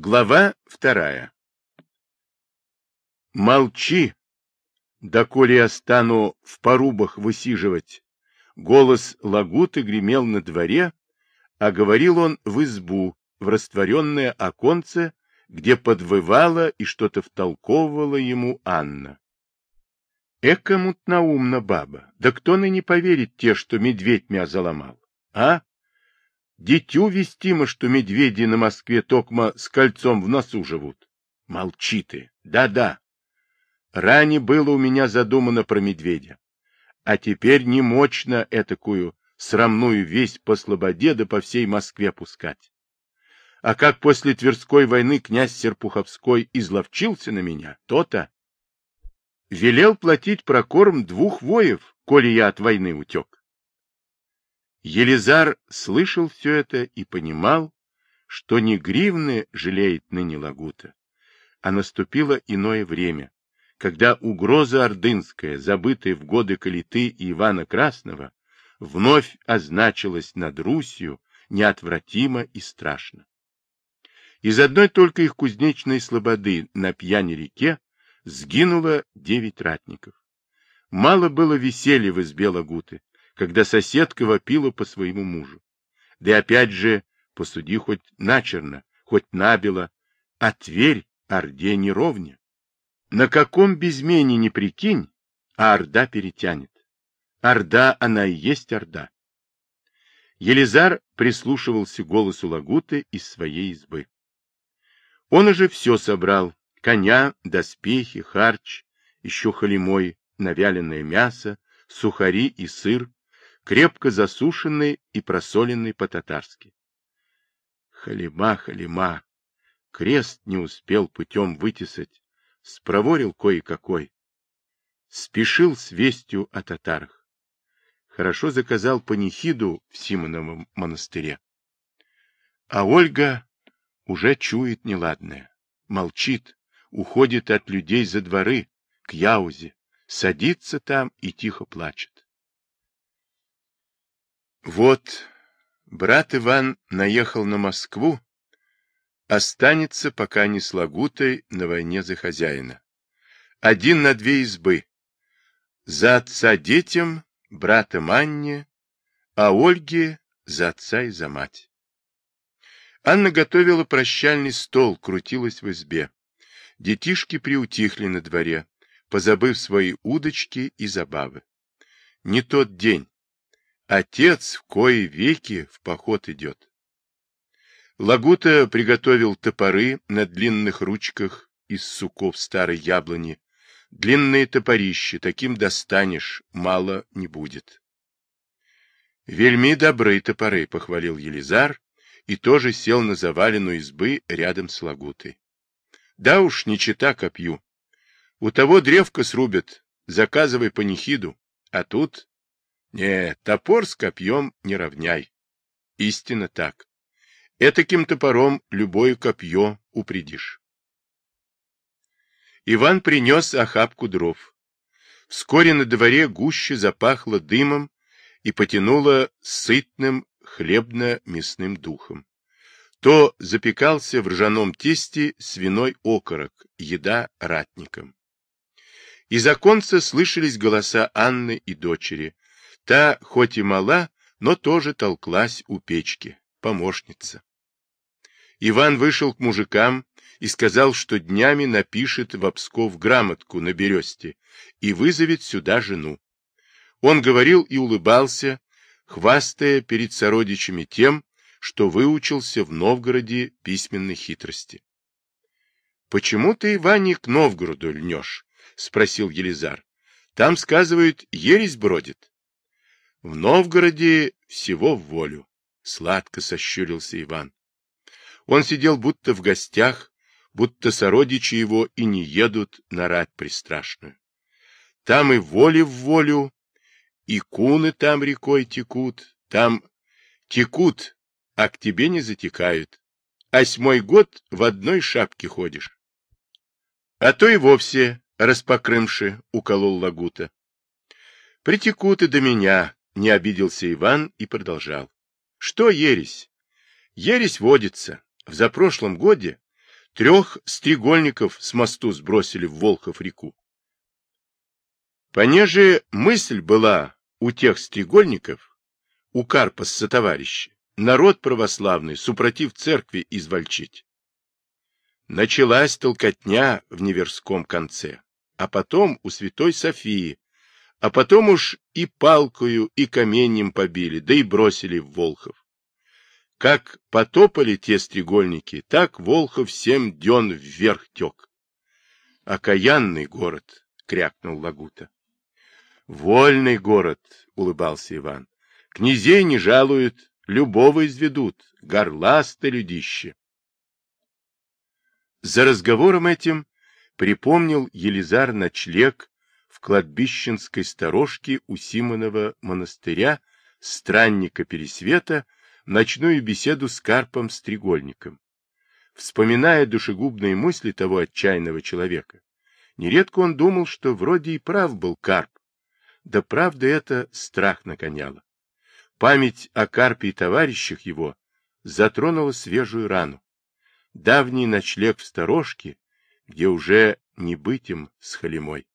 Глава вторая. Молчи, доколе я стану в порубах высиживать. Голос Лагуты гремел на дворе, а говорил он в избу, в растворенное оконце, где подвывала и что-то втолковывала ему Анна. Эка мутноумна баба, да кто ныне поверит те, что медведь меня заломал, а? Дитю вестимо, что медведи на Москве токмо с кольцом в носу живут. Молчи ты. Да-да. Ранее было у меня задумано про медведя. А теперь не мощно этакую срамную весть по слободе да по всей Москве пускать. А как после Тверской войны князь Серпуховской изловчился на меня, то-то. Велел платить прокорм двух воев, коли я от войны утек. Елизар слышал все это и понимал, что не гривны жалеет ныне Лагута, а наступило иное время, когда угроза ордынская, забытая в годы Калиты и Ивана Красного, вновь означилась над Русью неотвратимо и страшно. Из одной только их кузнечной слободы на пьяне реке сгинуло девять ратников. Мало было веселья в избе Лагуты, когда соседка вопила по своему мужу. Да и опять же, посуди хоть начерно, хоть набело, а Тверь Орде не. На каком безмене не прикинь, а Орда перетянет. Орда, она и есть Орда. Елизар прислушивался голосу Лагуты из своей избы. Он уже все собрал, коня, доспехи, харч, еще халимой, навяленное мясо, сухари и сыр, крепко засушенный и просоленный по-татарски. Халима, халима, крест не успел путем вытесать, спроворил кое-какой. Спешил с вестью о татарах. Хорошо заказал панихиду в Симоновом монастыре. А Ольга уже чует неладное, молчит, уходит от людей за дворы, к Яузе, садится там и тихо плачет. Вот, брат Иван наехал на Москву, останется, пока не с Лагутой, на войне за хозяина. Один на две избы. За отца детям, брата Манне, а Ольге за отца и за мать. Анна готовила прощальный стол, крутилась в избе. Детишки приутихли на дворе, позабыв свои удочки и забавы. Не тот день, Отец в кои веки в поход идет. Лагута приготовил топоры на длинных ручках из суков старой яблони. Длинные топорища, таким достанешь, мало не будет. Вельми добрые топоры, — похвалил Елизар, и тоже сел на заваленную избы рядом с Лагутой. Да уж, не чита копью. У того древко срубят, заказывай панихиду, а тут не, топор с копьем не равняй. Истинно так. Этаким топором любое копье упредишь. Иван принес охапку дров. Вскоре на дворе гуще запахло дымом и потянуло сытным хлебно-мясным духом. То запекался в ржаном тесте свиной окорок, еда ратникам. Из оконца слышались голоса Анны и дочери, Та, хоть и мала, но тоже толклась у печки, помощница. Иван вышел к мужикам и сказал, что днями напишет в Псков грамотку на бересте и вызовет сюда жену. Он говорил и улыбался, хвастая перед сородичами тем, что выучился в Новгороде письменной хитрости. — Почему ты, Иване, к Новгороду льнешь? — спросил Елизар. — Там, сказывают, ересь бродит. В Новгороде всего в волю, — сладко сощурился Иван. Он сидел будто в гостях, будто сородичи его и не едут на рать пристрашную. Там и воли в волю, и куны там рекой текут, там текут, а к тебе не затекают. Осьмой год в одной шапке ходишь. А то и вовсе распокрымши, — уколол Лагута. Притекут и до меня, не обиделся Иван и продолжал. Что ересь? Ересь водится. В запрошлом годе Трех стрегольников с мосту сбросили в Волхов-реку. Понеже мысль была у тех стрегольников, у Карпа со товарищи, народ православный, супротив церкви извольчить. Началась толкотня в Неверском конце, а потом у Святой Софии, а потом уж и палкою, и каменем побили, да и бросили в Волхов. Как потопали те стрегольники, так Волхов семь дён вверх тек. — Окаянный город, — крякнул Лагута. — Вольный город, — улыбался Иван. — Князей не жалуют, любого изведут, горласто людище. За разговором этим припомнил Елизар ночлег кладбищенской сторожке у Симонова монастыря, странника Пересвета, ночную беседу с Карпом Стрегольником. Вспоминая душегубные мысли того отчаянного человека, нередко он думал, что вроде и прав был Карп, да правда это страх нагоняло. Память о Карпе и товарищах его затронула свежую рану. Давний ночлег в сторожке, где уже не быть им с Халимой.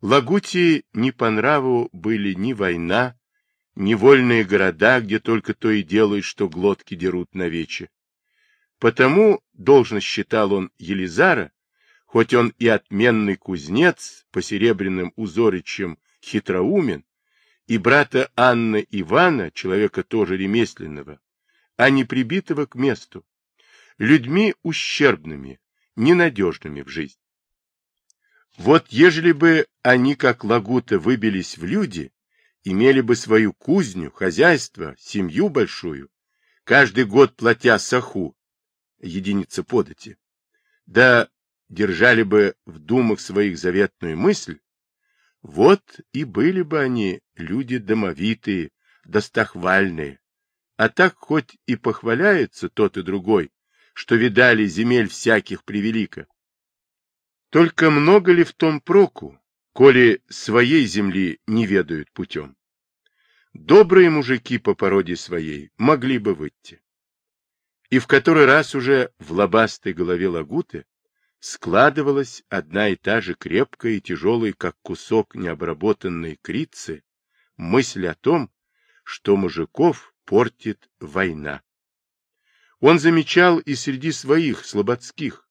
Лагутии не по нраву были ни война, ни вольные города, где только то и делают, что глотки дерут на вече. Потому, должно считал он Елизара, хоть он и отменный кузнец по серебряным узоричьям хитроумен, и брата Анны Ивана, человека тоже ремесленного, а не прибитого к месту, людьми ущербными, ненадежными в жизни. Вот ежели бы они, как Лагута, выбились в люди, имели бы свою кузню, хозяйство, семью большую, каждый год платя саху, единица подати, да держали бы в думах своих заветную мысль, вот и были бы они люди домовитые, достохвальные. А так хоть и похваляются тот и другой, что видали земель всяких превелико. Только много ли в том проку, коли своей земли не ведают путем? Добрые мужики по породе своей могли бы выйти. И в который раз уже в лобастой голове Лагуты складывалась одна и та же крепкая и тяжелая, как кусок необработанной крицы, мысль о том, что мужиков портит война. Он замечал и среди своих слободских,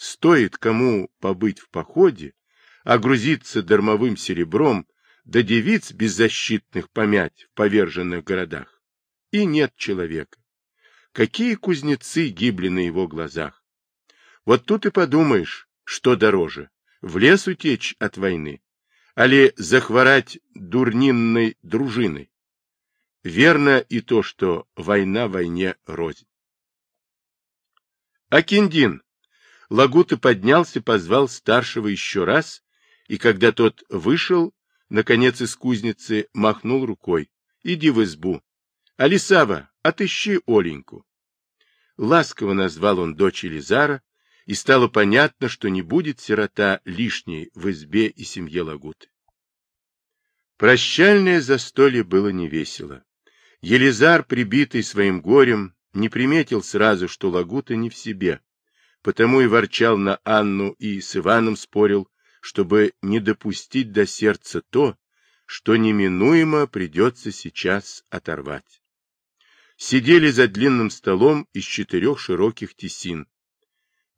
стоит кому побыть в походе, огрузиться дармовым серебром, да девиц беззащитных помять в поверженных городах. И нет человека. Какие кузнецы гибли на его глазах, вот тут и подумаешь, что дороже, в лес утечь от войны, али захворать дурнинной дружиной. Верно и то, что война войне рознь. Акиндин. Лагута поднялся, позвал старшего еще раз, и когда тот вышел, наконец из кузницы, махнул рукой. Иди в избу. Алисава, отыщи Оленьку. Ласково назвал он дочь Елизара, и стало понятно, что не будет сирота лишней в избе и семье Лагуты. Прощальное застолье было невесело. Елизар, прибитый своим горем, не приметил сразу, что Лагута не в себе, потому и ворчал на Анну и с Иваном спорил, чтобы не допустить до сердца то, что неминуемо придется сейчас оторвать. Сидели за длинным столом из четырех широких тесин,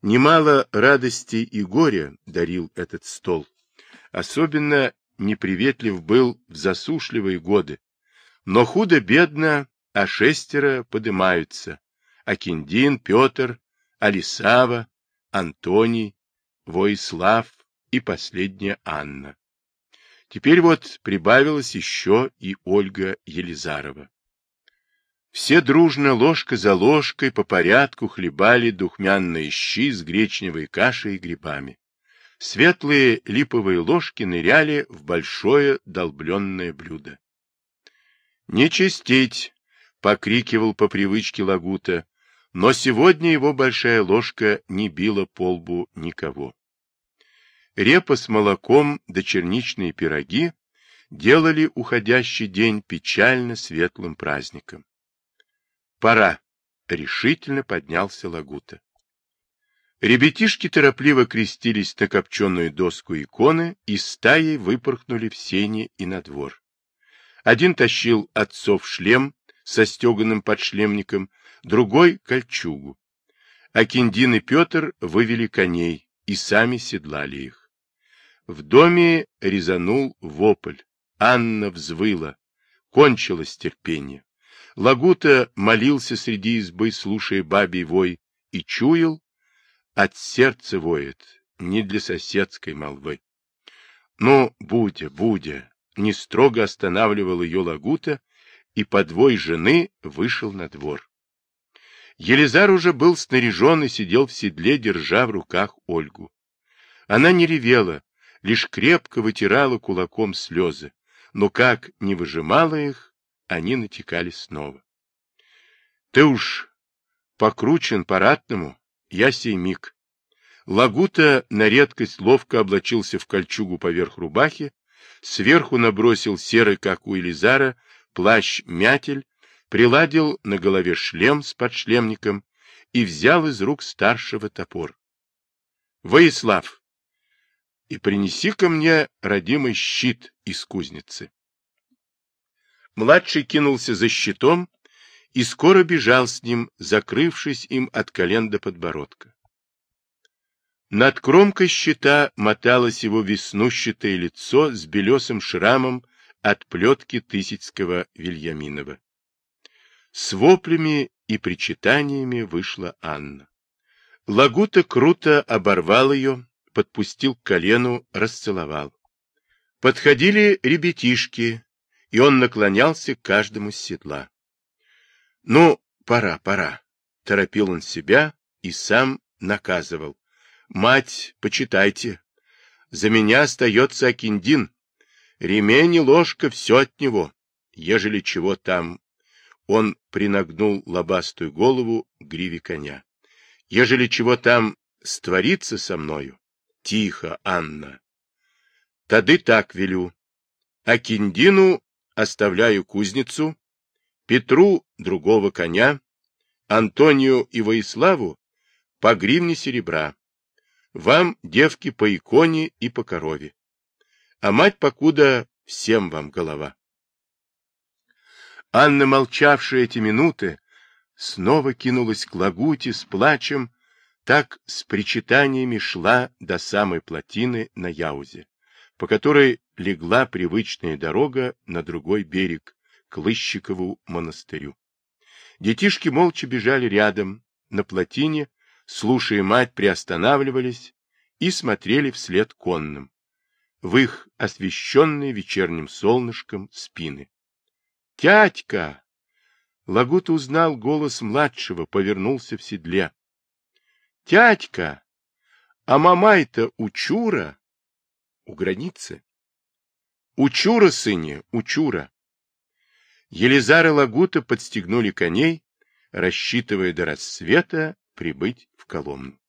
Немало радости и горя дарил этот стол. Особенно неприветлив был в засушливые годы. Но худо-бедно, а шестеро подымаются. Акиндин, Петр, Алисава, Антоний, Воислав и последняя Анна. Теперь вот прибавилась еще и Ольга Елизарова. Все дружно ложка за ложкой по порядку хлебали духмянные щи с гречневой кашей и грибами. Светлые липовые ложки ныряли в большое долбленное блюдо. «Не чистить!» — покрикивал по привычке Лагута, но сегодня его большая ложка не била по лбу никого. Репа с молоком да черничные пироги делали уходящий день печально светлым праздником. Пора. Решительно поднялся Лагута. Ребятишки торопливо крестились на копченую доску иконы и стаей выпорхнули в сени и на двор. Один тащил отцов шлем со стеганым подшлемником, другой — кольчугу. Акиндин и Петр вывели коней и сами седлали их. В доме резанул вопль. Анна взвыла. Кончилось терпение. Лагута молился среди избы, слушая бабий вой, и чуял, от сердца воет, не для соседской молвы. Но, Будя, Будя, не строго останавливал ее Лагута, и подвой жены вышел на двор. Елизар уже был снаряжен и сидел в седле, держа в руках Ольгу. Она не ревела, лишь крепко вытирала кулаком слезы, но как не выжимала их, они натекали снова. — Ты уж покручен по-ратному, я сей миг. Лагута на редкость ловко облачился в кольчугу поверх рубахи, сверху набросил серый, как у Элизара, плащ-мятель, приладил на голове шлем с подшлемником и взял из рук старшего топор. — Воислав, и принеси ко мне родимый щит из кузницы. Младший кинулся за щитом и скоро бежал с ним, закрывшись им от колен до подбородка. Над кромкой щита моталось его веснущатое лицо с белесым шрамом от плетки Тысяцкого Вильяминова. С воплями и причитаниями вышла Анна. Лагута круто оборвал ее, подпустил к колену, расцеловал. Подходили ребятишки, и он наклонялся к каждому с седла. — Ну, пора, пора, — торопил он себя и сам наказывал. — Мать, почитайте. За меня остается Акиндин. Ремень и ложка — все от него. Ежели чего там... Он принагнул лобастую голову к гриве коня. Ежели чего там створится со мною, тихо, Анна. Тады так велю. Акиндину оставляю кузницу, Петру другого коня, Антонию и Воиславу по гривне серебра, вам, девки, по иконе и по корове, а мать покуда всем вам голова. Анна, молчавшая эти минуты, снова кинулась к лагуте с плачем, так с причитаниями шла до самой плотины на Яузе, по которой легла привычная дорога на другой берег, к Лыщикову монастырю. Детишки молча бежали рядом, на плотине, слушая мать, приостанавливались и смотрели вслед конным, в их освещенные вечерним солнышком спины. «Тятька!» Лагут узнал голос младшего, повернулся в седле. «Тятька! А мамай-то у Чура?» «У границы?» «У Чура, сыне, у Чура!» Елизар и Лагута подстегнули коней, рассчитывая до рассвета прибыть в Коломну.